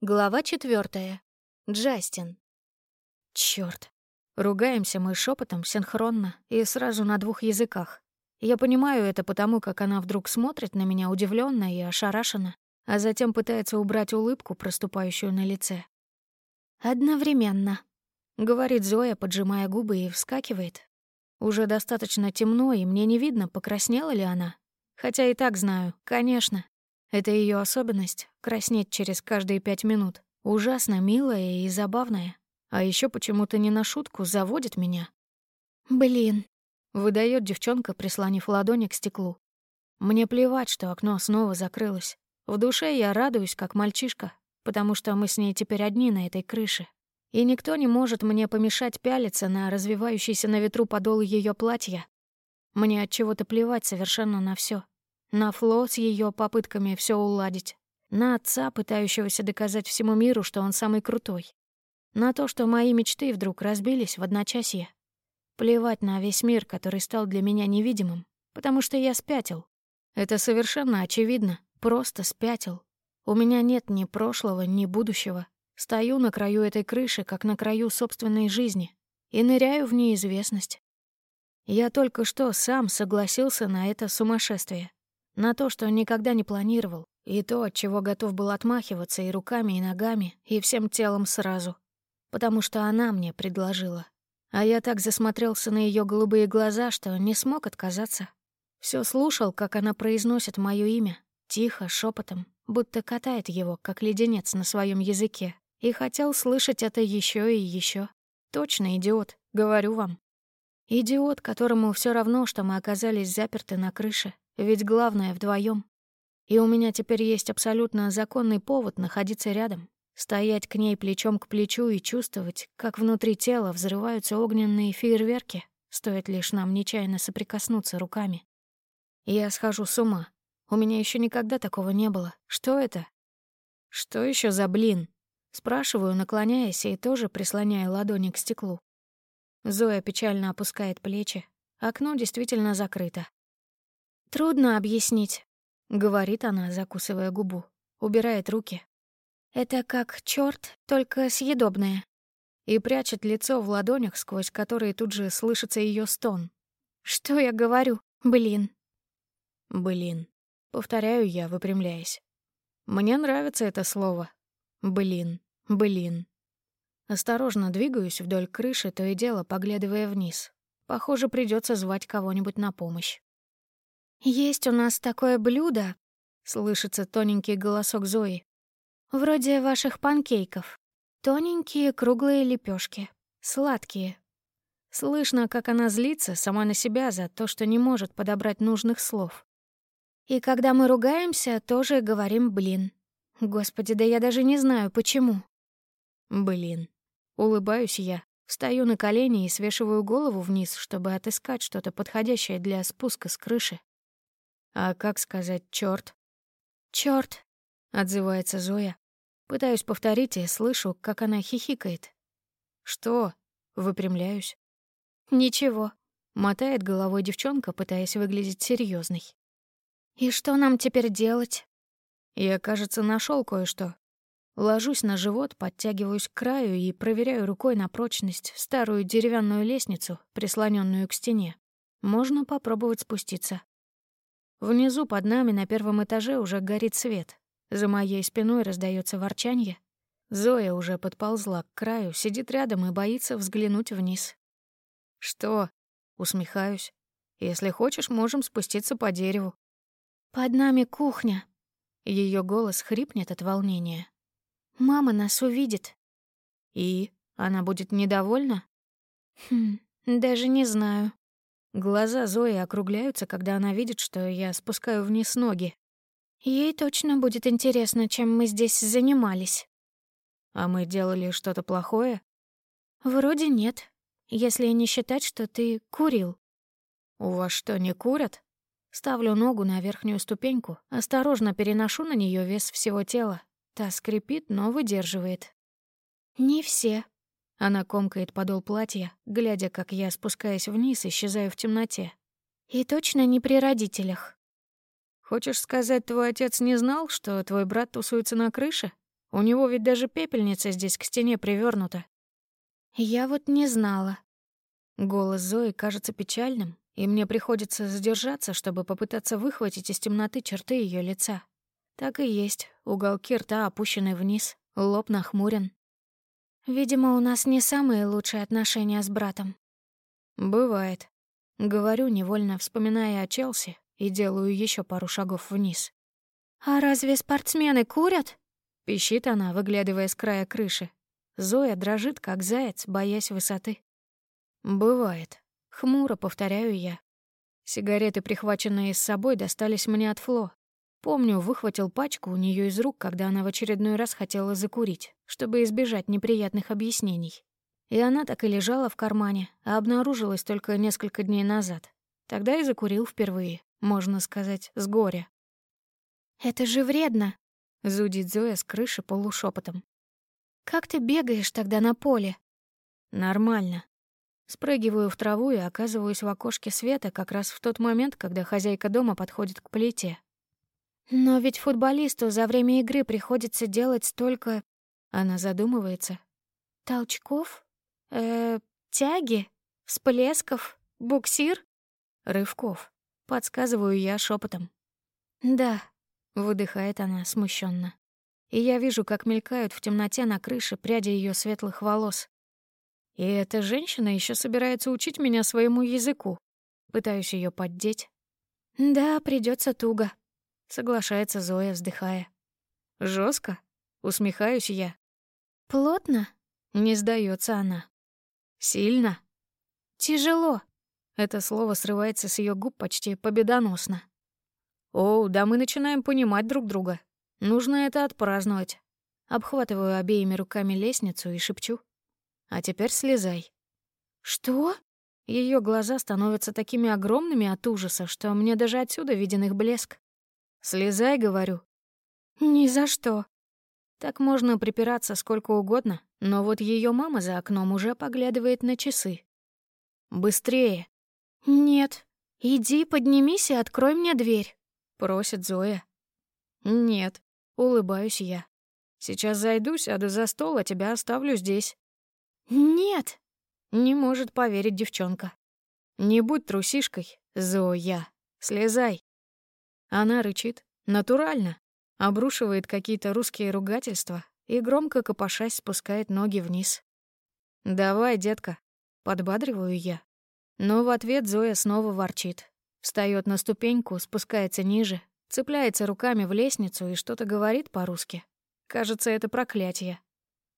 Глава четвертая. Джастин. Чёрт. Ругаемся мы шепотом синхронно и сразу на двух языках. Я понимаю это потому, как она вдруг смотрит на меня удивленно и ошарашенно, а затем пытается убрать улыбку, проступающую на лице. «Одновременно», — говорит Зоя, поджимая губы и вскакивает. Уже достаточно темно, и мне не видно, покраснела ли она. Хотя и так знаю, конечно, это ее особенность — краснеть через каждые пять минут. Ужасно милая и забавная. А еще почему-то не на шутку заводит меня. «Блин», — выдает девчонка, прислонив ладони к стеклу. Мне плевать, что окно снова закрылось. В душе я радуюсь, как мальчишка, потому что мы с ней теперь одни на этой крыше. И никто не может мне помешать пялиться на развивающийся на ветру подол ее платья. Мне от чего-то плевать совершенно на все. На Фло с ее попытками все уладить. На отца, пытающегося доказать всему миру, что он самый крутой. На то, что мои мечты вдруг разбились в одночасье. Плевать на весь мир, который стал для меня невидимым, потому что я спятил. Это совершенно очевидно, просто спятил. У меня нет ни прошлого, ни будущего. Стою на краю этой крыши, как на краю собственной жизни, и ныряю в неизвестность. Я только что сам согласился на это сумасшествие. На то, что никогда не планировал, и то, от чего готов был отмахиваться и руками, и ногами, и всем телом сразу. Потому что она мне предложила. А я так засмотрелся на ее голубые глаза, что не смог отказаться. Все слушал, как она произносит мое имя, тихо, шепотом, будто катает его, как леденец на своем языке, и хотел слышать это еще и еще. Точно идиот, говорю вам. Идиот, которому все равно, что мы оказались заперты на крыше, ведь главное вдвоем. И у меня теперь есть абсолютно законный повод находиться рядом, стоять к ней плечом к плечу и чувствовать, как внутри тела взрываются огненные фейерверки, стоит лишь нам нечаянно соприкоснуться руками. Я схожу с ума. У меня еще никогда такого не было. Что это? Что еще за блин? Спрашиваю, наклоняясь и тоже прислоняя ладони к стеклу. Зоя печально опускает плечи. Окно действительно закрыто. «Трудно объяснить», — говорит она, закусывая губу. Убирает руки. «Это как чёрт, только съедобное». И прячет лицо в ладонях, сквозь которые тут же слышится её стон. «Что я говорю? Блин». «Блин», — повторяю я, выпрямляясь. Мне нравится это слово. Блин, блин. Осторожно двигаюсь вдоль крыши, то и дело поглядывая вниз. Похоже, придётся звать кого-нибудь на помощь. «Есть у нас такое блюдо», — слышится тоненький голосок Зои. «Вроде ваших панкейков. Тоненькие круглые лепешки, Сладкие». Слышно, как она злится сама на себя за то, что не может подобрать нужных слов. И когда мы ругаемся, тоже говорим «блин». Господи, да я даже не знаю, почему. Блин. Улыбаюсь я, встаю на колени и свешиваю голову вниз, чтобы отыскать что-то подходящее для спуска с крыши. А как сказать «чёрт»? «Чёрт», — отзывается Зоя. Пытаюсь повторить и слышу, как она хихикает. «Что?» — выпрямляюсь. «Ничего», — мотает головой девчонка, пытаясь выглядеть серьезной. «И что нам теперь делать?» Я, кажется, нашел кое-что. Ложусь на живот, подтягиваюсь к краю и проверяю рукой на прочность старую деревянную лестницу, прислоненную к стене. Можно попробовать спуститься. Внизу под нами на первом этаже уже горит свет. За моей спиной раздается ворчанье. Зоя уже подползла к краю, сидит рядом и боится взглянуть вниз. «Что?» — усмехаюсь. «Если хочешь, можем спуститься по дереву». «Под нами кухня». Ее голос хрипнет от волнения. «Мама нас увидит». «И? Она будет недовольна?» «Хм, даже не знаю». Глаза Зои округляются, когда она видит, что я спускаю вниз ноги. Ей точно будет интересно, чем мы здесь занимались. А мы делали что-то плохое? Вроде нет, если не считать, что ты курил. У вас что, не курят? Ставлю ногу на верхнюю ступеньку, осторожно переношу на нее вес всего тела. Та скрипит, но выдерживает. Не все, она комкает подол платья, глядя, как я спускаясь вниз, исчезаю в темноте. И точно не при родителях. Хочешь сказать, твой отец не знал, что твой брат тусуется на крыше? У него ведь даже пепельница здесь к стене привернута. Я вот не знала. Голос Зои кажется печальным, и мне приходится задержаться, чтобы попытаться выхватить из темноты черты ее лица. Так и есть, уголки рта опущены вниз, лоб нахмурен. Видимо, у нас не самые лучшие отношения с братом. Бывает. Говорю, невольно вспоминая о Челси, и делаю еще пару шагов вниз. «А разве спортсмены курят?» — пищит она, выглядывая с края крыши. Зоя дрожит, как заяц, боясь высоты. «Бывает. Хмуро повторяю я. Сигареты, прихваченные с собой, достались мне от Фло. Помню, выхватил пачку у нее из рук, когда она в очередной раз хотела закурить, чтобы избежать неприятных объяснений. И она так и лежала в кармане, а обнаружилась только несколько дней назад. Тогда и закурил впервые, можно сказать, с горя. «Это же вредно», — зудит Зоя с крыши полушепотом. «Как ты бегаешь тогда на поле?» «Нормально». Спрыгиваю в траву и оказываюсь в окошке света как раз в тот момент, когда хозяйка дома подходит к плите. «Но ведь футболисту за время игры приходится делать столько...» Она задумывается. «Толчков? Э, тяги? Всплесков? Буксир?» «Рывков», — подсказываю я шепотом. «Да, Выдыхает она смущенно. И я вижу, как мелькают в темноте на крыше пряди ее светлых волос. И эта женщина еще собирается учить меня своему языку. Пытаюсь ее поддеть. Да, придется туго. Соглашается Зоя, вздыхая. Жестко? Усмехаюсь я. Плотно? Не сдается она. Сильно? Тяжело. Это слово срывается с ее губ почти победоносно. О, да мы начинаем понимать друг друга. Нужно это отпраздновать. Обхватываю обеими руками лестницу и шепчу. А теперь слезай. Что? Ее глаза становятся такими огромными от ужаса, что мне даже отсюда виден их блеск. Слезай, говорю. Ни за что. Так можно припираться сколько угодно, но вот ее мама за окном уже поглядывает на часы. Быстрее. Нет. Иди, поднимись и открой мне дверь. Просит Зоя. Нет, улыбаюсь я. Сейчас зайду, сяду за стол, а тебя оставлю здесь. Нет, не может поверить девчонка. Не будь трусишкой, Зоя. Слезай. Она рычит. Натурально. Обрушивает какие-то русские ругательства и громко копошась спускает ноги вниз. «Давай, детка», — подбадриваю я. Но в ответ Зоя снова ворчит. Встает на ступеньку, спускается ниже, цепляется руками в лестницу и что-то говорит по-русски. Кажется, это проклятие.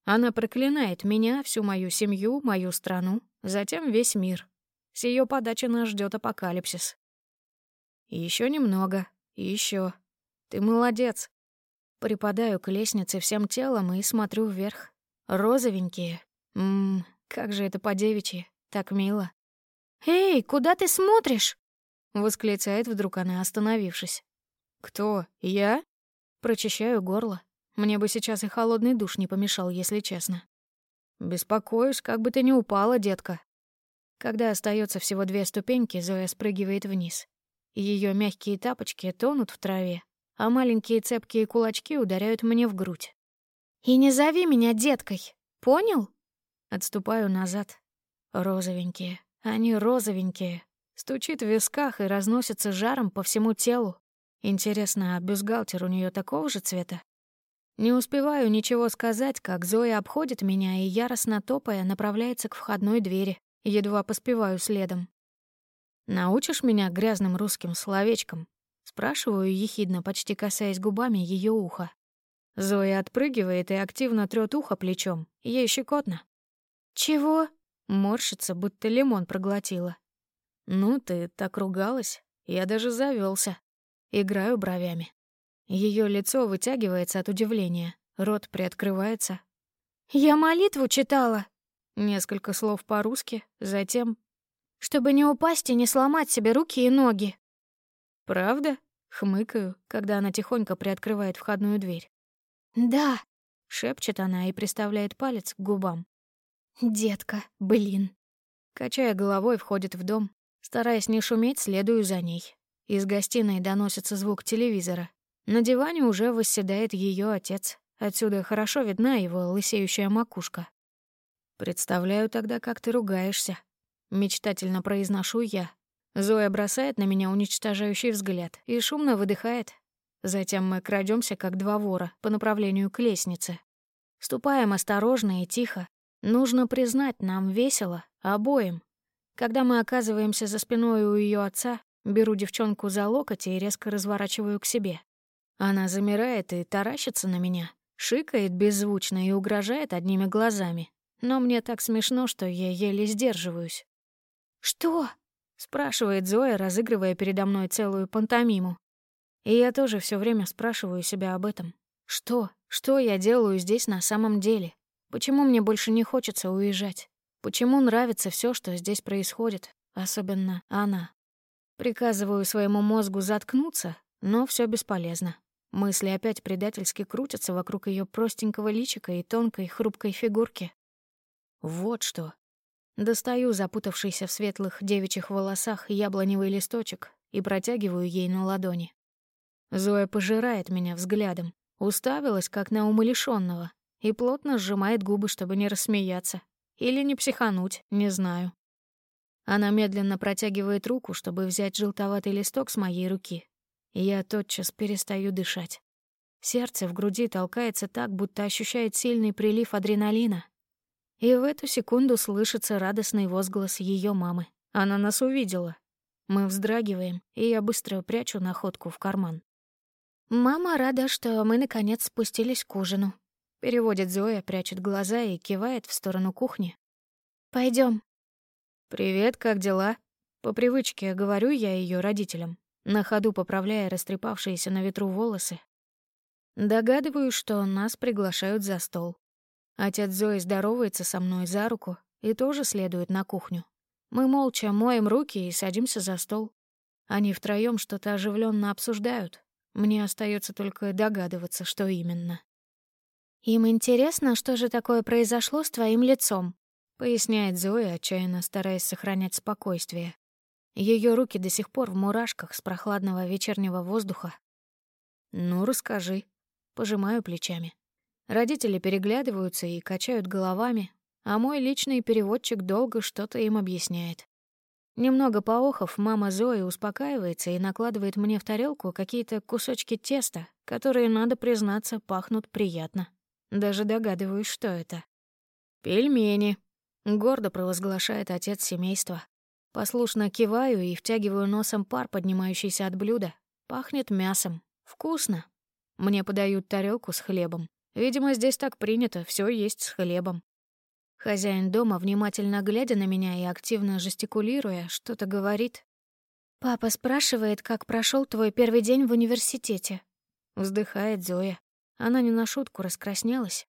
Она проклинает меня, всю мою семью, мою страну, затем весь мир. С ее подачи нас ждет апокалипсис. Еще немного, еще. Ты молодец. Припадаю к лестнице всем телом и смотрю вверх. Розовенькие. Ммм, как же это по-девичьи, так мило. «Эй, куда ты смотришь?» — восклицает вдруг она, остановившись. «Кто? Я?» Прочищаю горло. Мне бы сейчас и холодный душ не помешал, если честно. «Беспокоюсь, как бы ты не упала, детка». Когда остается всего две ступеньки, Зоя спрыгивает вниз. Ее мягкие тапочки тонут в траве, а маленькие цепкие кулачки ударяют мне в грудь. «И не зови меня деткой, понял?» Отступаю назад. Розовенькие, они розовенькие, Стучит в висках и разносится жаром по всему телу. Интересно, а бюстгальтер у нее такого же цвета? Не успеваю ничего сказать, как Зоя обходит меня и, яростно топая, направляется к входной двери. Едва поспеваю следом. «Научишь меня грязным русским словечком?» Спрашиваю ехидно, почти касаясь губами ее уха. Зоя отпрыгивает и активно трёт ухо плечом. Ей щекотно. «Чего?» Морщится, будто лимон проглотила. «Ну, ты так ругалась. Я даже завелся. Играю бровями. Ее лицо вытягивается от удивления, рот приоткрывается. «Я молитву читала!» Несколько слов по-русски, затем... «Чтобы не упасть и не сломать себе руки и ноги!» «Правда?» — хмыкаю, когда она тихонько приоткрывает входную дверь. «Да!» — шепчет она и приставляет палец к губам. «Детка, блин!» Качая головой, входит в дом, Стараясь не шуметь, следую за ней. Из гостиной доносится звук телевизора. На диване уже восседает ее отец, Отсюда хорошо видна его лысеющая макушка. «Представляю тогда, как ты ругаешься», — мечтательно произношу я. Зоя бросает на меня уничтожающий взгляд и шумно выдыхает. Затем мы крадемся, как два вора, по направлению к лестнице. Ступаем осторожно и тихо. Нужно признать, нам весело, обоим. Когда мы оказываемся за спиной у ее отца, беру девчонку за локоть и резко разворачиваю к себе. Она замирает и таращится на меня, шикает беззвучно и угрожает одними глазами. Но мне так смешно, что я еле сдерживаюсь. «Что?» — спрашивает Зоя, разыгрывая передо мной целую пантомиму. И я тоже все время спрашиваю себя об этом. Что? Что я делаю здесь на самом деле? Почему мне больше не хочется уезжать? Почему нравится все, что здесь происходит? Особенно она. Приказываю своему мозгу заткнуться, но все бесполезно. Мысли опять предательски крутятся вокруг ее простенького личика и тонкой хрупкой фигурки. Вот что. Достаю запутавшийся в светлых девичьих волосах яблоневый листочек и протягиваю ей на ладони. Зоя пожирает меня взглядом, уставилась, как на умалишённого, и плотно сжимает губы, чтобы не рассмеяться. Или не психануть, не знаю. Она медленно протягивает руку, чтобы взять желтоватый листок с моей руки, я тотчас перестаю дышать. Сердце в груди толкается так, будто ощущает сильный прилив адреналина. И в эту секунду слышится радостный возглас ее мамы. Она нас увидела. Мы вздрагиваем, и я быстро прячу находку в карман. «Мама рада, что мы наконец спустились к ужину», — переводит Зоя, прячет глаза и кивает в сторону кухни. Пойдем. «Привет, как дела?» По привычке говорю я ее родителям на ходу поправляя растрепавшиеся на ветру волосы. Догадываюсь, что нас приглашают за стол. Отец Зои здоровается со мной за руку и тоже следует на кухню. Мы молча моем руки и садимся за стол. Они втроем что-то оживленно обсуждают. Мне остается только догадываться, что именно. «Им интересно, что же такое произошло с твоим лицом», — поясняет Зоя, отчаянно стараясь сохранять спокойствие. Ее руки до сих пор в мурашках с прохладного вечернего воздуха. «Ну, расскажи». Пожимаю плечами. Родители переглядываются и качают головами, а мой личный переводчик долго что-то им объясняет. Немного поохов, мама Зои успокаивается и накладывает мне в тарелку какие-то кусочки теста, которые, надо признаться, пахнут приятно. Даже догадываюсь, что это. «Пельмени», — гордо провозглашает отец семейства. Послушно киваю и втягиваю носом пар, поднимающийся от блюда. Пахнет мясом. Вкусно. Мне подают тарелку с хлебом. Видимо, здесь так принято, все есть с хлебом. Хозяин дома, внимательно глядя на меня и активно жестикулируя, что-то говорит. «Папа спрашивает, как прошел твой первый день в университете». Вздыхает Зоя. Она не на шутку раскраснелась.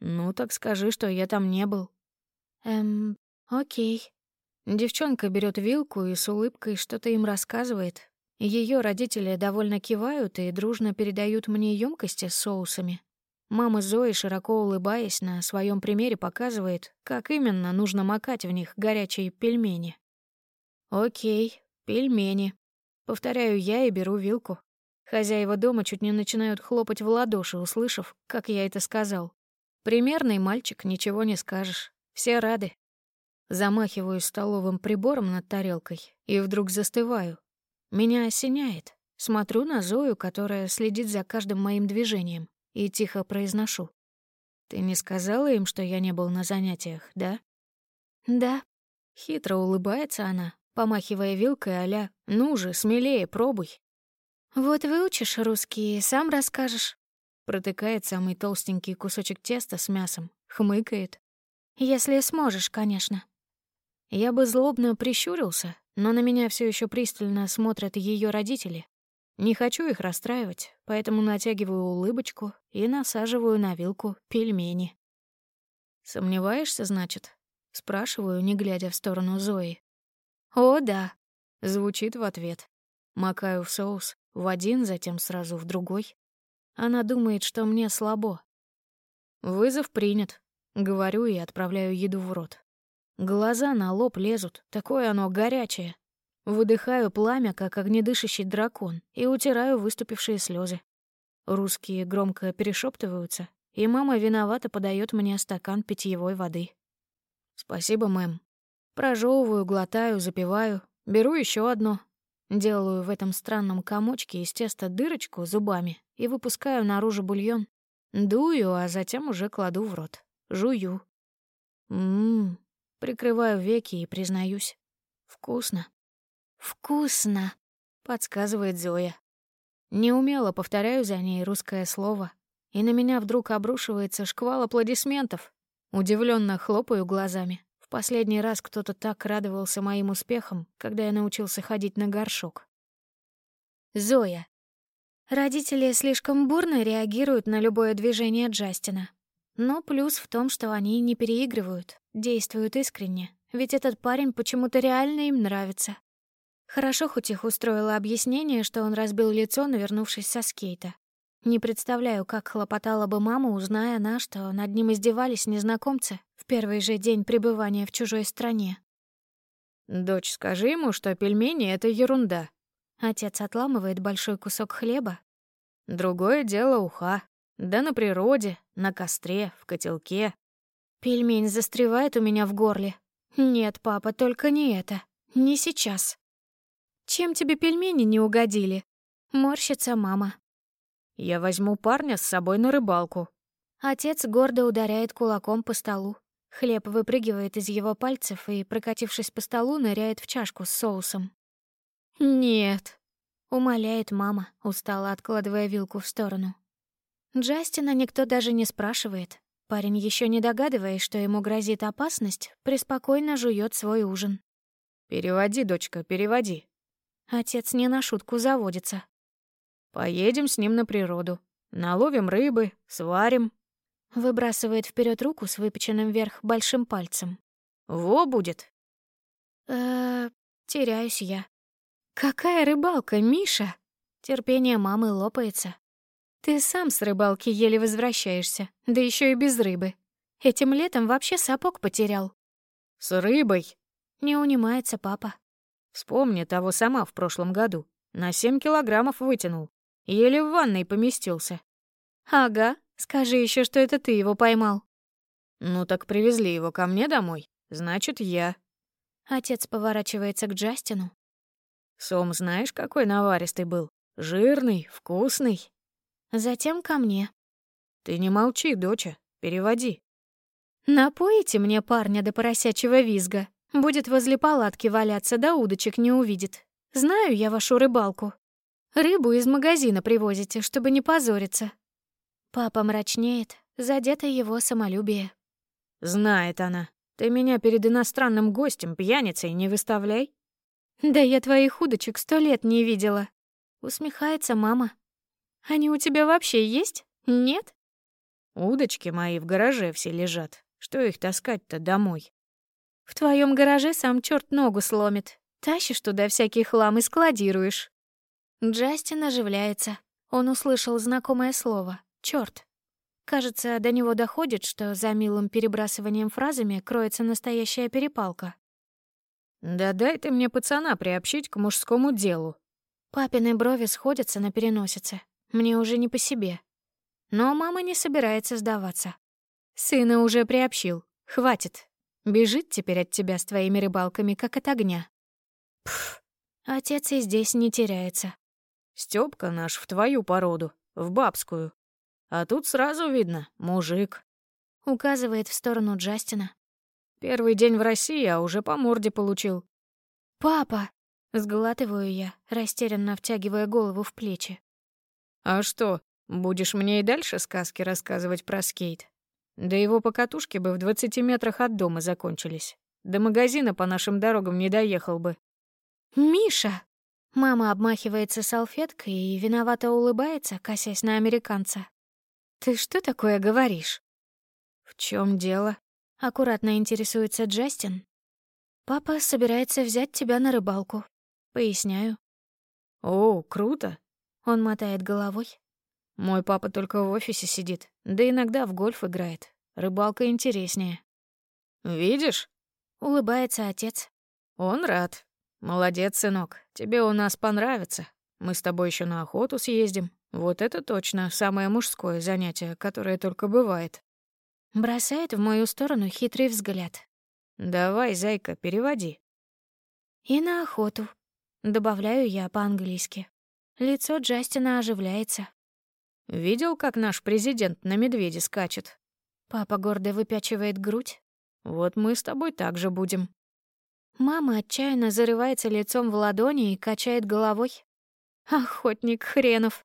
«Ну, так скажи, что я там не был». «Эм, окей», Девчонка берет вилку и с улыбкой что-то им рассказывает. Ее родители довольно кивают и дружно передают мне емкости с соусами. Мама Зои, широко улыбаясь, на своем примере показывает, как именно нужно макать в них горячие пельмени. «Окей, пельмени», — повторяю я и беру вилку. Хозяева дома чуть не начинают хлопать в ладоши, услышав, как я это сказал. Примерный мальчик, ничего не скажешь. Все рады. Замахиваю столовым прибором над тарелкой и вдруг застываю. Меня осеняет. Смотрю на Зою, которая следит за каждым моим движением, и тихо произношу. «Ты не сказала им, что я не был на занятиях, да?» «Да». Хитро улыбается она, помахивая вилкой а «Ну же, смелее, пробуй». «Вот выучишь русский, сам расскажешь». Протыкает самый толстенький кусочек теста с мясом, хмыкает. «Если сможешь, конечно». Я бы злобно прищурился, но на меня все еще пристально смотрят ее родители. Не хочу их расстраивать, поэтому натягиваю улыбочку и насаживаю на вилку пельмени. «Сомневаешься, значит?» — спрашиваю, не глядя в сторону Зои. «О, да», — звучит в ответ. Макаю в соус, в один, затем сразу в другой. Она думает, что мне слабо. «Вызов принят», — говорю и отправляю еду в рот. Глаза на лоб лезут, такое оно горячее. Выдыхаю пламя, как огнедышащий дракон, и утираю выступившие слезы. Русские громко перешептываются, и мама виновато подает мне стакан питьевой воды. «Спасибо, мэм». Прожевываю, глотаю, запиваю, беру еще одно. Делаю в этом странном комочке из теста дырочку зубами и выпускаю наружу бульон. Дую, а затем уже кладу в рот. Жую. Ммм, прикрываю веки и признаюсь. Вкусно. Вкусно, подсказывает Зоя. Неумело повторяю за ней русское слово, и на меня вдруг обрушивается шквал аплодисментов. Удивленно хлопаю глазами. В последний раз кто-то так радовался моим успехам, когда я научился ходить на горшок. Зоя. Родители слишком бурно реагируют на любое движение Джастина. Но плюс в том, что они не переигрывают, действуют искренне, ведь этот парень почему-то реально им нравится. Хорошо хоть их устроило объяснение, что он разбил лицо, навернувшись со скейта. Не представляю, как хлопотала бы мама, узная она, что над ним издевались незнакомцы в первый же день пребывания в чужой стране. «Дочь, скажи ему, что пельмени — это ерунда». Отец отламывает большой кусок хлеба. «Другое дело уха. Да на природе, на костре, в котелке». Пельмень застревает у меня в горле. «Нет, папа, только не это. Не сейчас». «Чем тебе пельмени не угодили?» Морщится мама. Я возьму парня с собой на рыбалку». Отец гордо ударяет кулаком по столу. Хлеб выпрыгивает из его пальцев и, прокатившись по столу, ныряет в чашку с соусом. «Нет», — умоляет мама, устало откладывая вилку в сторону. Джастина никто даже не спрашивает. Парень, еще не догадываясь, что ему грозит опасность, преспокойно жует свой ужин. «Переводи, дочка, переводи». Отец не на шутку заводится. Поедем с ним на природу. Наловим рыбы, сварим. Выбрасывает вперед руку с выпеченным вверх большим пальцем. Во будет. Э, теряюсь я. Какая рыбалка, Миша? Терпение мамы лопается. Ты сам с рыбалки еле возвращаешься, да еще и без рыбы. Этим летом вообще сапог потерял. С рыбой? Не унимается папа. Вспомни того сама в прошлом году. На семь килограммов вытянул. Еле в ванной поместился. Ага, скажи еще, что это ты его поймал. Ну так привезли его ко мне домой. Значит, я. Отец поворачивается к Джастину. Сом знаешь, какой наваристый был? Жирный, вкусный. Затем ко мне. Ты не молчи, доча, переводи. Напоите мне парня до поросячьего визга. Будет возле палатки валяться, да удочек не увидит. Знаю я вашу рыбалку. Рыбу из магазина привозите, чтобы не позориться. Папа мрачнеет, задето его самолюбие. Знает она. Ты меня перед иностранным гостем пьяницей не выставляй. Да я твоих удочек сто лет не видела. Усмехается мама. Они у тебя вообще есть? Нет? Удочки мои в гараже все лежат. Что их таскать-то домой? В твоем гараже сам черт ногу сломит. Тащишь туда всякий хлам и складируешь. Джастин оживляется. Он услышал знакомое слово «чёрт». Кажется, до него доходит, что за милым перебрасыванием фразами кроется настоящая перепалка. «Да дай ты мне пацана приобщить к мужскому делу». Папины брови сходятся на переносице. Мне уже не по себе. Но мама не собирается сдаваться. Сына уже приобщил. Хватит. Бежит теперь от тебя с твоими рыбалками, как от огня. Пф, отец и здесь не теряется. Стёпка наш в твою породу, в бабскую. А тут сразу видно, мужик. Указывает в сторону Джастина. Первый день в России, а уже по морде получил. «Папа!» — сглатываю я, растерянно втягивая голову в плечи. «А что, будешь мне и дальше сказки рассказывать про скейт? Да его покатушки бы в двадцати метрах от дома закончились. До магазина по нашим дорогам не доехал бы». «Миша!» Мама обмахивается салфеткой и виновато улыбается, косясь на американца. «Ты что такое говоришь?» «В чем дело?» — аккуратно интересуется Джастин. «Папа собирается взять тебя на рыбалку», — поясняю. «О, круто!» — он мотает головой. «Мой папа только в офисе сидит, да иногда в гольф играет. Рыбалка интереснее». «Видишь?» — улыбается отец. «Он рад. «Молодец, сынок. Тебе у нас понравится. Мы с тобой еще на охоту съездим. Вот это точно самое мужское занятие, которое только бывает. Бросает в мою сторону хитрый взгляд. Давай, зайка, переводи. И на охоту. Добавляю я по-английски. Лицо Джастина оживляется. Видел, как наш президент на медведе скачет? Папа гордо выпячивает грудь. Вот мы с тобой так же будем. Мама отчаянно зарывается лицом в ладони и качает головой. Охотник хренов.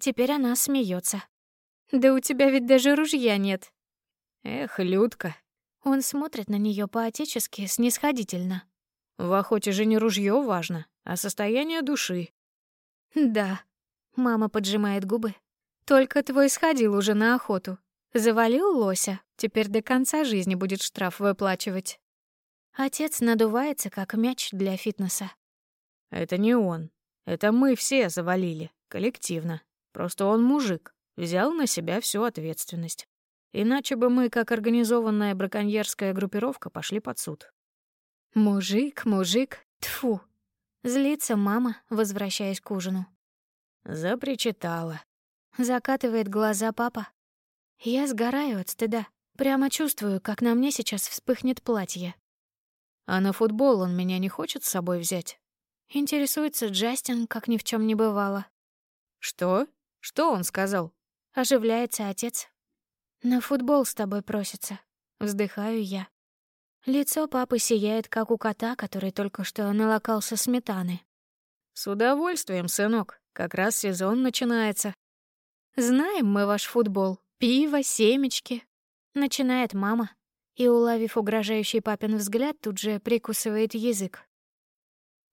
Теперь она смеется. Да у тебя ведь даже ружья нет. Эх, Людка. Он смотрит на нее по-отечески, снисходительно. В охоте же не ружье важно, а состояние души. Да. Мама поджимает губы. Только твой сходил уже на охоту. Завалил лося, теперь до конца жизни будет штраф выплачивать. Отец надувается, как мяч для фитнеса. Это не он. Это мы все завалили, коллективно. Просто он мужик, взял на себя всю ответственность. Иначе бы мы, как организованная браконьерская группировка, пошли под суд. Мужик, мужик, тфу. Злится мама, возвращаясь к ужину. Запричитала. Закатывает глаза папа. Я сгораю от стыда. Прямо чувствую, как на мне сейчас вспыхнет платье. А на футбол он меня не хочет с собой взять? Интересуется Джастин, как ни в чем не бывало. Что? Что он сказал? Оживляется отец. На футбол с тобой просится. Вздыхаю я. Лицо папы сияет, как у кота, который только что налокался сметаны. С удовольствием, сынок. Как раз сезон начинается. Знаем мы ваш футбол. Пиво, семечки. Начинает мама. И, уловив угрожающий папин взгляд, тут же прикусывает язык.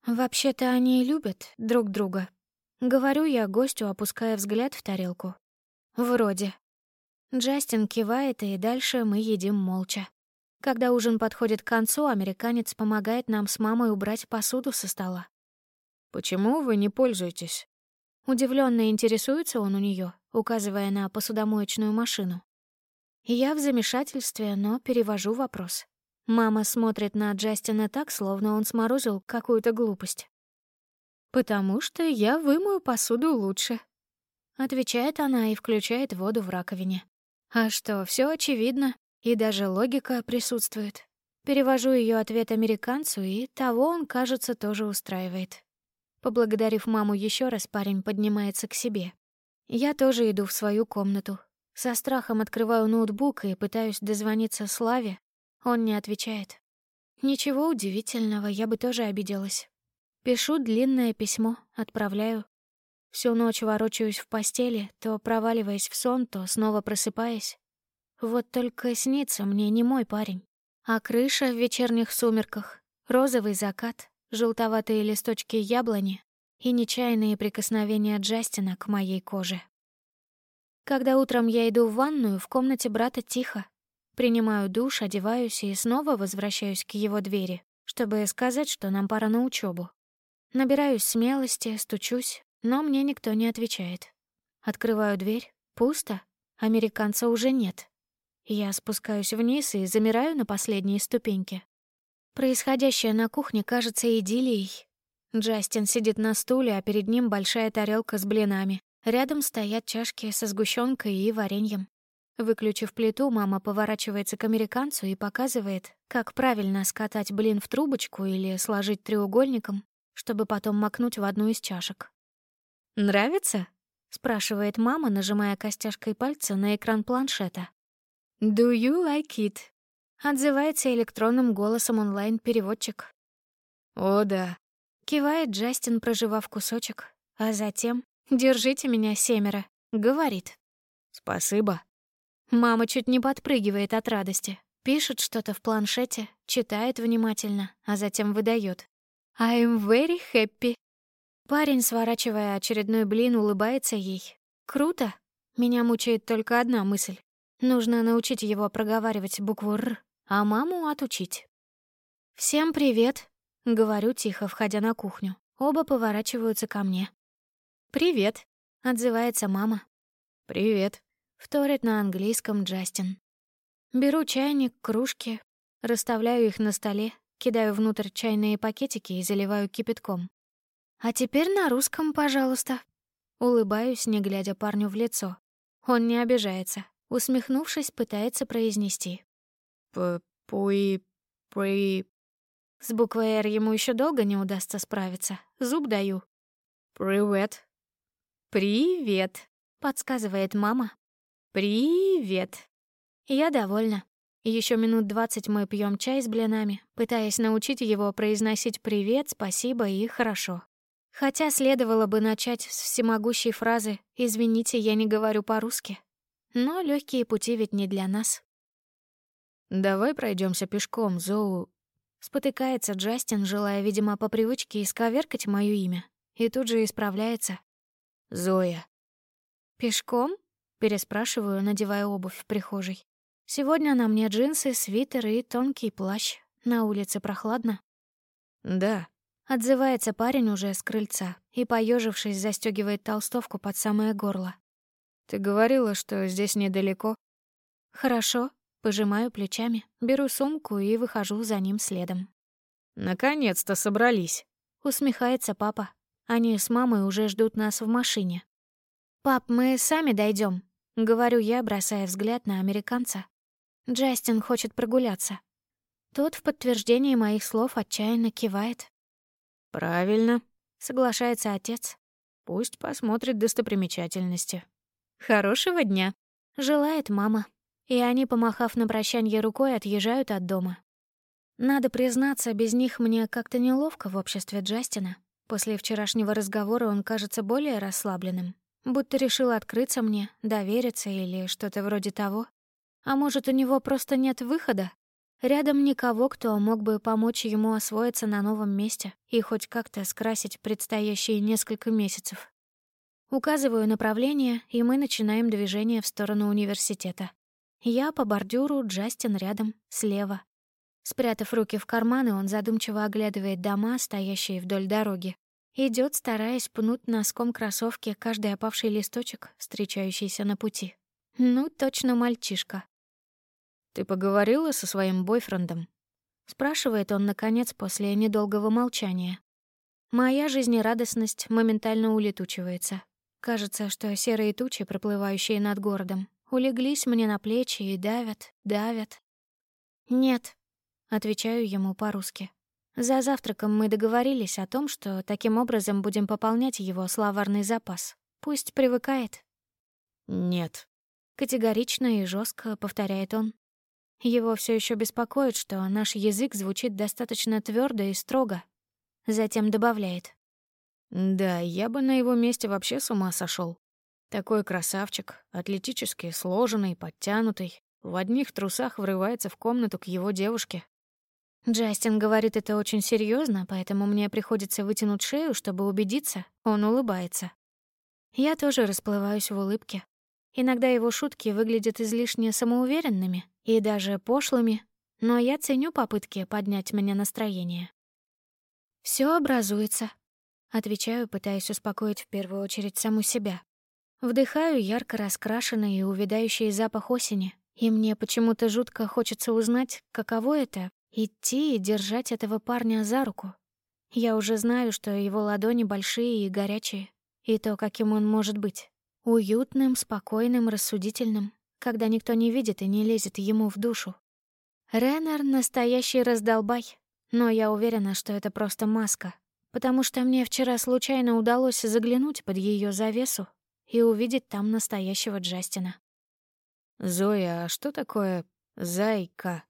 Вообще-то они любят друг друга. Говорю я гостю, опуская взгляд в тарелку. Вроде. Джастин кивает, и дальше мы едим молча. Когда ужин подходит к концу, американец помогает нам с мамой убрать посуду со стола. «Почему вы не пользуетесь?» Удивленно интересуется он у нее, указывая на посудомоечную машину. Я в замешательстве, но перевожу вопрос. Мама смотрит на Джастина так, словно он сморозил какую-то глупость. «Потому что я вымою посуду лучше», — отвечает она и включает воду в раковине. А что, все очевидно, и даже логика присутствует. Перевожу ее ответ американцу, и того он, кажется, тоже устраивает. Поблагодарив маму еще раз, парень поднимается к себе. Я тоже иду в свою комнату. Со страхом открываю ноутбук и пытаюсь дозвониться Славе. Он не отвечает. Ничего удивительного, я бы тоже обиделась. Пишу длинное письмо, отправляю. Всю ночь ворочаюсь в постели, то проваливаясь в сон, то снова просыпаясь. Вот только снится мне не мой парень, а крыша в вечерних сумерках, розовый закат, желтоватые листочки яблони и нечаянные прикосновения Джастина к моей коже. Когда утром я иду в ванную, в комнате брата тихо. Принимаю душ, одеваюсь и снова возвращаюсь к его двери, чтобы сказать, что нам пора на учебу. Набираюсь смелости, стучусь, но мне никто не отвечает. Открываю дверь. Пусто. Американца уже нет. Я спускаюсь вниз и замираю на последней ступеньке. Происходящее на кухне кажется идиллией. Джастин сидит на стуле, а перед ним большая тарелка с блинами. Рядом стоят чашки со сгущенкой и вареньем. Выключив плиту, мама поворачивается к американцу и показывает, как правильно скатать блин в трубочку или сложить треугольником, чтобы потом макнуть в одну из чашек. «Нравится?» — спрашивает мама, нажимая костяшкой пальца на экран планшета. «Do you like it?» Отзывается электронным голосом онлайн-переводчик. «О, да», — кивает Джастин, проживав кусочек, а затем «Держите меня, семеро», — говорит. «Спасибо». Мама чуть не подпрыгивает от радости, пишет что-то в планшете, читает внимательно, а затем выдает. «I'm very happy». Парень, сворачивая очередной блин, улыбается ей. «Круто. Меня мучает только одна мысль. Нужно научить его проговаривать букву «Р», а маму отучить. «Всем привет», — говорю тихо, входя на кухню. Оба поворачиваются ко мне. «Привет», — отзывается мама. «Привет», — вторит на английском Джастин. Беру чайник, кружки, расставляю их на столе, кидаю внутрь чайные пакетики и заливаю кипятком. «А теперь на русском, пожалуйста». Улыбаюсь, не глядя парню в лицо. Он не обижается. Усмехнувшись, пытается произнести. «П-пуи... при...» С буквой «Р» ему еще долго не удастся справиться. Зуб даю. «Привет». «Привет», — подсказывает мама. «Привет». Я довольна. Еще минут двадцать мы пьем чай с блинами, пытаясь научить его произносить «привет», «спасибо» и «хорошо». Хотя следовало бы начать с всемогущей фразы «Извините, я не говорю по-русски». Но легкие пути ведь не для нас. «Давай пройдемся пешком, Зоу...» Спотыкается Джастин, желая, видимо, по привычке исковеркать моё имя. И тут же исправляется. «Зоя». «Пешком?» — переспрашиваю, надевая обувь в прихожей. «Сегодня на мне джинсы, свитер и тонкий плащ. На улице прохладно». «Да», Отзывается парень уже с крыльца и, поежившись, застегивает толстовку под самое горло. «Ты говорила, что здесь недалеко?» «Хорошо». Пожимаю плечами, беру сумку и выхожу за ним следом. «Наконец-то собрались», — усмехается папа. Они с мамой уже ждут нас в машине. «Пап, мы сами дойдем, говорю я, бросая взгляд на американца. Джастин хочет прогуляться. Тот в подтверждении моих слов отчаянно кивает. «Правильно», — соглашается отец. «Пусть посмотрит достопримечательности». «Хорошего дня», — желает мама. И они, помахав на прощанье рукой, отъезжают от дома. Надо признаться, без них мне как-то неловко в обществе Джастина. После вчерашнего разговора он кажется более расслабленным. Будто решил открыться мне, довериться или что-то вроде того. А может, у него просто нет выхода? Рядом никого, кто мог бы помочь ему освоиться на новом месте и хоть как-то скрасить предстоящие несколько месяцев. Указываю направление, и мы начинаем движение в сторону университета. Я по бордюру, Джастин рядом, слева. Спрятав руки в карманы, он задумчиво оглядывает дома, стоящие вдоль дороги. Идет, стараясь пнуть носком кроссовки каждый опавший листочек, встречающийся на пути. Ну, точно мальчишка. «Ты поговорила со своим бойфрендом?» Спрашивает он, наконец, после недолгого молчания. Моя жизнерадостность моментально улетучивается. Кажется, что серые тучи, проплывающие над городом, улеглись мне на плечи и давят, давят. «Нет», — отвечаю ему по-русски. За завтраком мы договорились о том, что таким образом будем пополнять его словарный запас. Пусть привыкает. «Нет», — категорично и жестко повторяет он. Его все еще беспокоит, что наш язык звучит достаточно твердо и строго. Затем добавляет. «Да, я бы на его месте вообще с ума сошел. Такой красавчик, атлетически сложенный, подтянутый, в одних трусах врывается в комнату к его девушке. Джастин говорит это очень серьезно, поэтому мне приходится вытянуть шею, чтобы убедиться, он улыбается. Я тоже расплываюсь в улыбке. Иногда его шутки выглядят излишне самоуверенными и даже пошлыми, но я ценю попытки поднять мне настроение. Все образуется», — отвечаю, пытаясь успокоить в первую очередь саму себя. Вдыхаю ярко раскрашенный и увядающий запах осени, и мне почему-то жутко хочется узнать, каково это — идти и держать этого парня за руку. Я уже знаю, что его ладони большие и горячие, и то, каким он может быть. Уютным, спокойным, рассудительным, когда никто не видит и не лезет ему в душу. Реннер — настоящий раздолбай, но я уверена, что это просто маска, потому что мне вчера случайно удалось заглянуть под ее завесу и увидеть там настоящего Джастина. «Зоя, а что такое зайка?»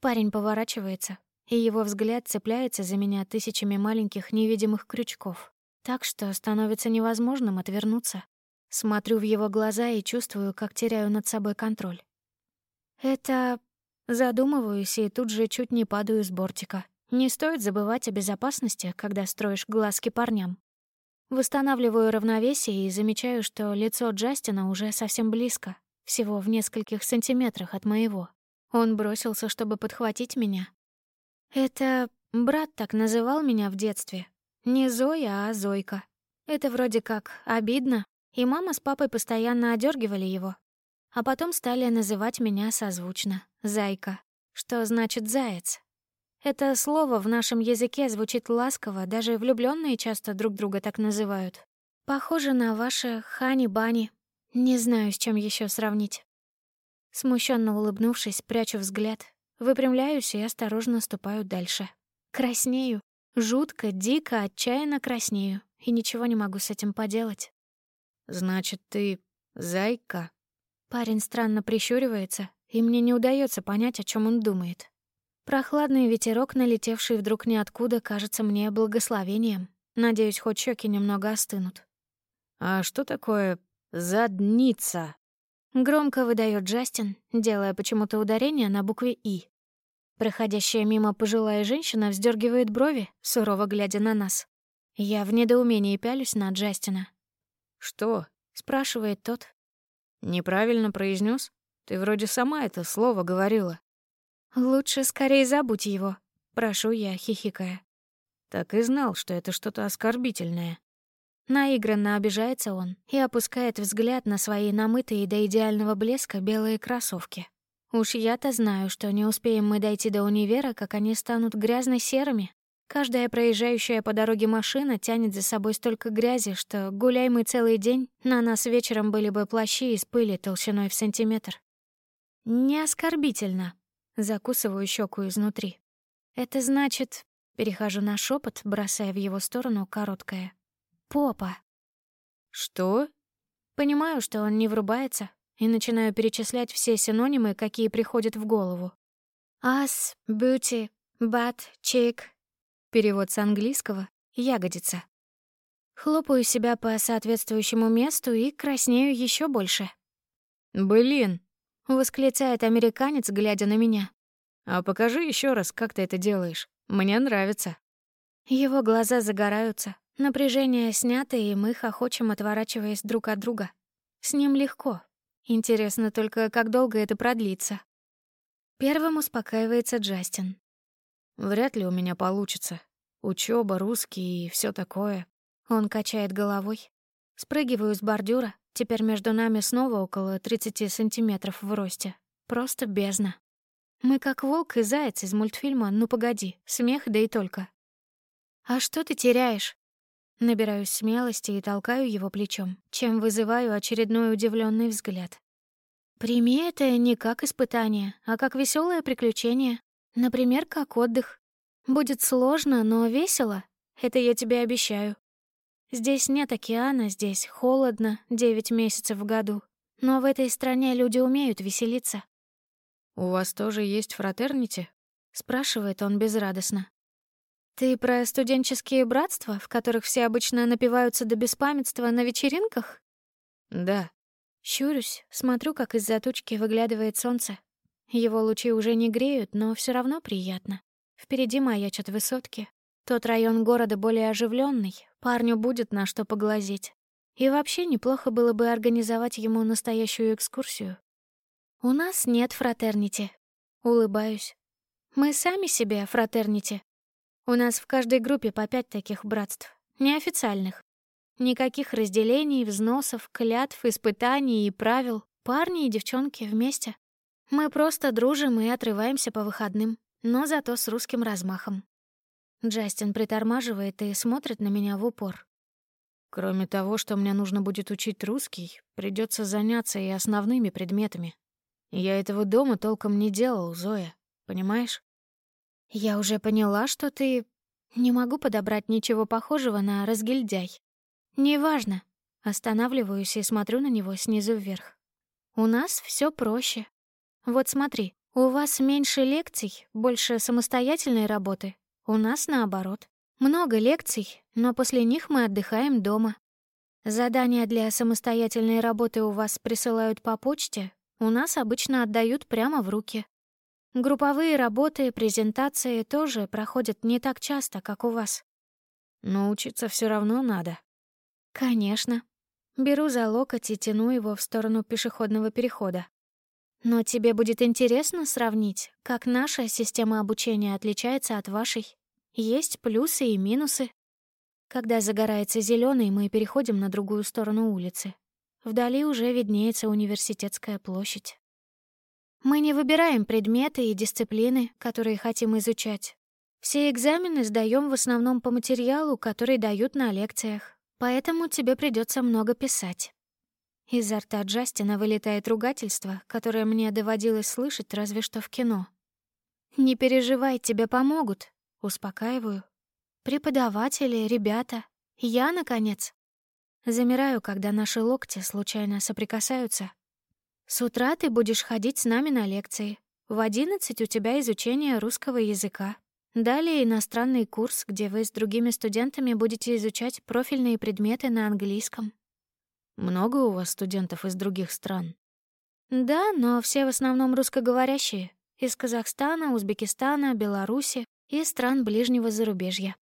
Парень поворачивается, и его взгляд цепляется за меня тысячами маленьких невидимых крючков, так что становится невозможным отвернуться. Смотрю в его глаза и чувствую, как теряю над собой контроль. Это... Задумываюсь и тут же чуть не падаю с бортика. Не стоит забывать о безопасности, когда строишь глазки парням. Восстанавливаю равновесие и замечаю, что лицо Джастина уже совсем близко, всего в нескольких сантиметрах от моего. Он бросился, чтобы подхватить меня. Это брат так называл меня в детстве. Не Зоя, а Зойка. Это вроде как обидно, и мама с папой постоянно одергивали его. А потом стали называть меня созвучно «зайка», что значит «заяц». Это слово в нашем языке звучит ласково, даже влюбленные часто друг друга так называют. Похоже на ваше хани-бани. Не знаю, с чем еще сравнить. Смущенно улыбнувшись, прячу взгляд, выпрямляюсь и осторожно ступаю дальше. Краснею. Жутко, дико, отчаянно краснею. И ничего не могу с этим поделать. «Значит, ты зайка?» Парень странно прищуривается, и мне не удается понять, о чем он думает. Прохладный ветерок, налетевший вдруг ниоткуда, кажется мне благословением. Надеюсь, хоть щеки немного остынут. «А что такое задница?» Громко выдает Джастин, делая почему-то ударение на букве «И». Проходящая мимо пожилая женщина вздергивает брови, сурово глядя на нас. Я в недоумении пялюсь на Джастина. «Что?» — спрашивает тот. «Неправильно произнес? Ты вроде сама это слово говорила». «Лучше скорее забудь его», — прошу я, хихикая. Так и знал, что это что-то оскорбительное. Наигранно обижается он и опускает взгляд на свои намытые до идеального блеска белые кроссовки. Уж я-то знаю, что не успеем мы дойти до универа, как они станут грязно-серыми. Каждая проезжающая по дороге машина тянет за собой столько грязи, что, гуляй мы целый день, на нас вечером были бы плащи из пыли толщиной в сантиметр. Не оскорбительно. Закусываю щеку изнутри. Это значит... Перехожу на шепот, бросая в его сторону короткое. Попа. Что? Понимаю, что он не врубается, и начинаю перечислять все синонимы, какие приходят в голову. Ас, бьюти, бат, чик. Перевод с английского — ягодица. Хлопаю себя по соответствующему месту и краснею еще больше. «Блин!» — восклицает американец, глядя на меня. «А покажи еще раз, как ты это делаешь. Мне нравится». Его глаза загораются, Напряжение снято, и мы хохочем, отворачиваясь друг от друга. С ним легко. Интересно только, как долго это продлится. Первым успокаивается Джастин. «Вряд ли у меня получится. Учёба, русский и всё такое». Он качает головой. Спрыгиваю с бордюра. Теперь между нами снова около 30 сантиметров в росте. Просто бездна. Мы как волк и заяц из мультфильма «Ну погоди», смех да и только. «А что ты теряешь?» Набираюсь смелости и толкаю его плечом, чем вызываю очередной удивленный взгляд. Прими это не как испытание, а как веселое приключение. Например, как отдых. Будет сложно, но весело. Это я тебе обещаю. Здесь нет океана, здесь холодно, девять месяцев в году. Но в этой стране люди умеют веселиться. «У вас тоже есть фратернити?» — спрашивает он безрадостно. «Ты про студенческие братства, в которых все обычно напиваются до беспамятства на вечеринках?» «Да». Щурюсь, смотрю, как из-за тучки выглядывает солнце. Его лучи уже не греют, но все равно приятно. Впереди маячат высотки. Тот район города более оживленный, парню будет на что поглазеть. И вообще неплохо было бы организовать ему настоящую экскурсию. У нас нет фратернити. Улыбаюсь. Мы сами себе фратернити. У нас в каждой группе по пять таких братств, неофициальных. Никаких разделений, взносов, клятв, испытаний и правил. Парни и девчонки вместе. Мы просто дружим и отрываемся по выходным, но зато с русским размахом. Джастин притормаживает и смотрит на меня в упор. Кроме того, что мне нужно будет учить русский, придется заняться и основными предметами. Я этого дома толком не делал, Зоя, понимаешь? «Я уже поняла, что ты...» «Не могу подобрать ничего похожего на разгильдяй. Неважно». Останавливаюсь и смотрю на него снизу вверх. «У нас все проще. Вот смотри, у вас меньше лекций, больше самостоятельной работы. У нас наоборот. Много лекций, но после них мы отдыхаем дома. Задания для самостоятельной работы у вас присылают по почте, у нас обычно отдают прямо в руки. Групповые работы, презентации тоже проходят не так часто, как у вас. Но учиться все равно надо. Конечно. Беру за локоть и тяну его в сторону пешеходного перехода. Но тебе будет интересно сравнить, как наша система обучения отличается от вашей. Есть плюсы и минусы. Когда загорается зеленый, мы переходим на другую сторону улицы. Вдали уже виднеется университетская площадь. Мы не выбираем предметы и дисциплины, которые хотим изучать. Все экзамены сдаем в основном по материалу, который дают на лекциях. Поэтому тебе придется много писать. Изо рта Джастина вылетает ругательство, которое мне доводилось слышать разве что в кино. «Не переживай, тебе помогут», — успокаиваю. «Преподаватели, ребята, я, наконец». Замираю, когда наши локти случайно соприкасаются. «С утра ты будешь ходить с нами на лекции. В одиннадцать у тебя изучение русского языка. Далее иностранный курс, где вы с другими студентами будете изучать профильные предметы на английском. Много у вас студентов из других стран? Да, но все в основном русскоговорящие. Из Казахстана, Узбекистана, Беларуси и стран ближнего зарубежья.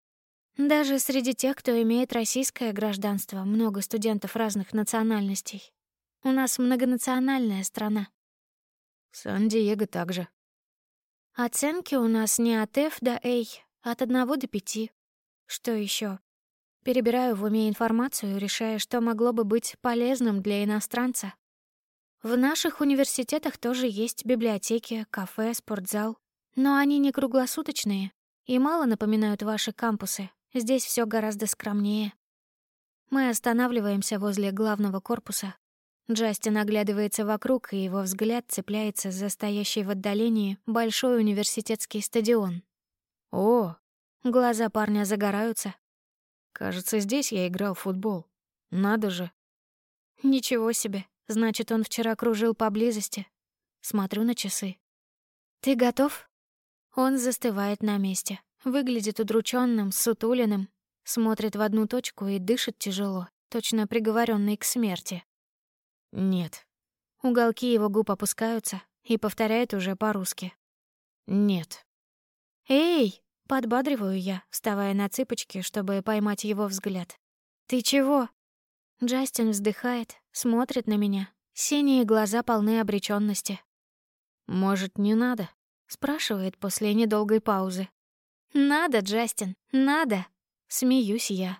Даже среди тех, кто имеет российское гражданство, много студентов разных национальностей. У нас многонациональная страна. Сан-Диего также. Оценки у нас не от F до A, от 1 до 5. Что еще? Перебираю в уме информацию, решая, что могло бы быть полезным для иностранца. В наших университетах тоже есть библиотеки, кафе, спортзал. Но они не круглосуточные и мало напоминают ваши кампусы. Здесь все гораздо скромнее. Мы останавливаемся возле главного корпуса. Джастин оглядывается вокруг, и его взгляд цепляется за стоящий в отдалении большой университетский стадион. О! Глаза парня загораются, Кажется, здесь я играл в футбол. Надо же. Ничего себе. Значит, он вчера кружил поблизости. Смотрю на часы. Ты готов? Он застывает на месте. Выглядит удрученным, сутулиным. Смотрит в одну точку и дышит тяжело, точно приговоренный к смерти. Нет. Уголки его губ опускаются и повторяет уже по-русски. Нет. «Эй!» Подбадриваю я, вставая на цыпочки, чтобы поймать его взгляд. «Ты чего?» Джастин вздыхает, смотрит на меня. Синие глаза полны обречённости. «Может, не надо?» — спрашивает после недолгой паузы. «Надо, Джастин, надо!» — смеюсь я.